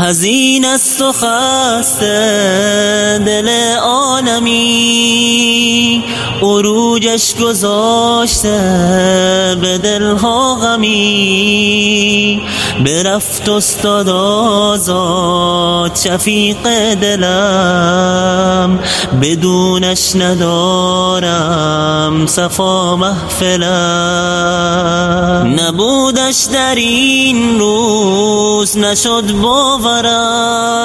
هزین است و خسته دل عالمی. عروجش گذاشته به دلها غمی. برفت استاد آزاد شفیق دلم. بدونش ندارم صفا محفلم. نبودش در این روز نشد باورم.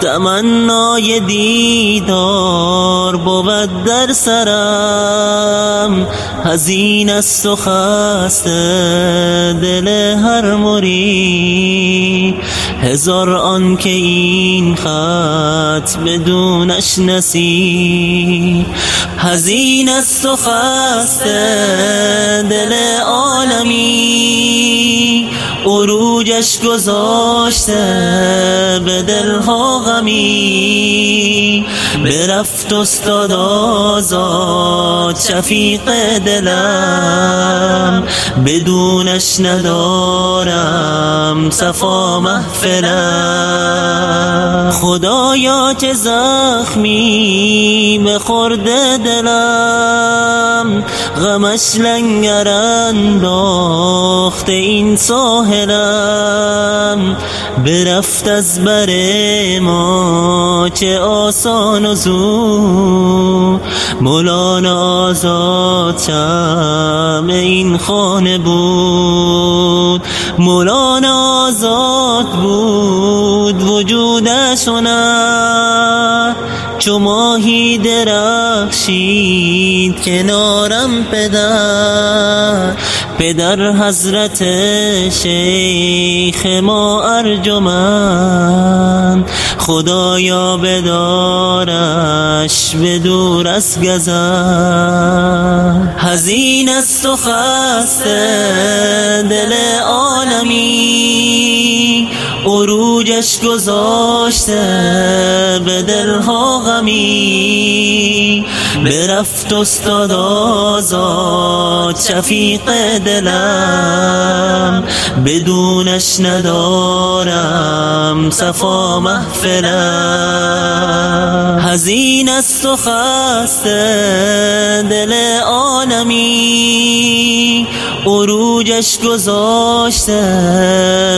تمنای دیدار بود در سرم. هزین است و خسته دل هر مرید هزار آن که این خط بدونش نسی هزین است و خسته دل عالمی. عروجش گذاشته به دلها غمی. برفت استاد آزاد شفیق دلم. بدونش ندارم صفا محفلم. خدایا چه زخمی به خورده دلم. غمش لنگر انداخت این برفت از بر ما چه آسان و زود. مولانا آزاد شم این خانه بود. مولانا آزاد بود وجودشونه چو ماهی درخشید کنارم پدر. پدر حضرت شیخ ما ارجمند. خدایا بدارش به دور از گذر هزین است و خسته دل عالمی. عروجش گذاشته به دلها غمی. برفت استاد آزاد. شفیق دلم بدونش ندارم. صفا محفلم. هزین است و خسته دل عالمی. عروجش گذاشته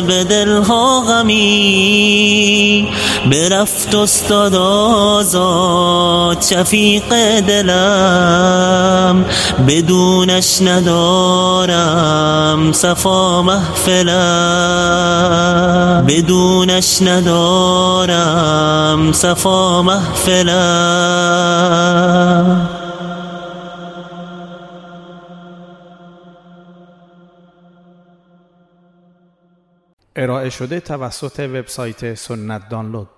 به دلها غمی. برفت استاد آزاد شفیق دلم. بدونش ندارم صفا محفلم. بدونش ندارم صفا محفلم ارائه شده توسط وبسایت سنت دانلود.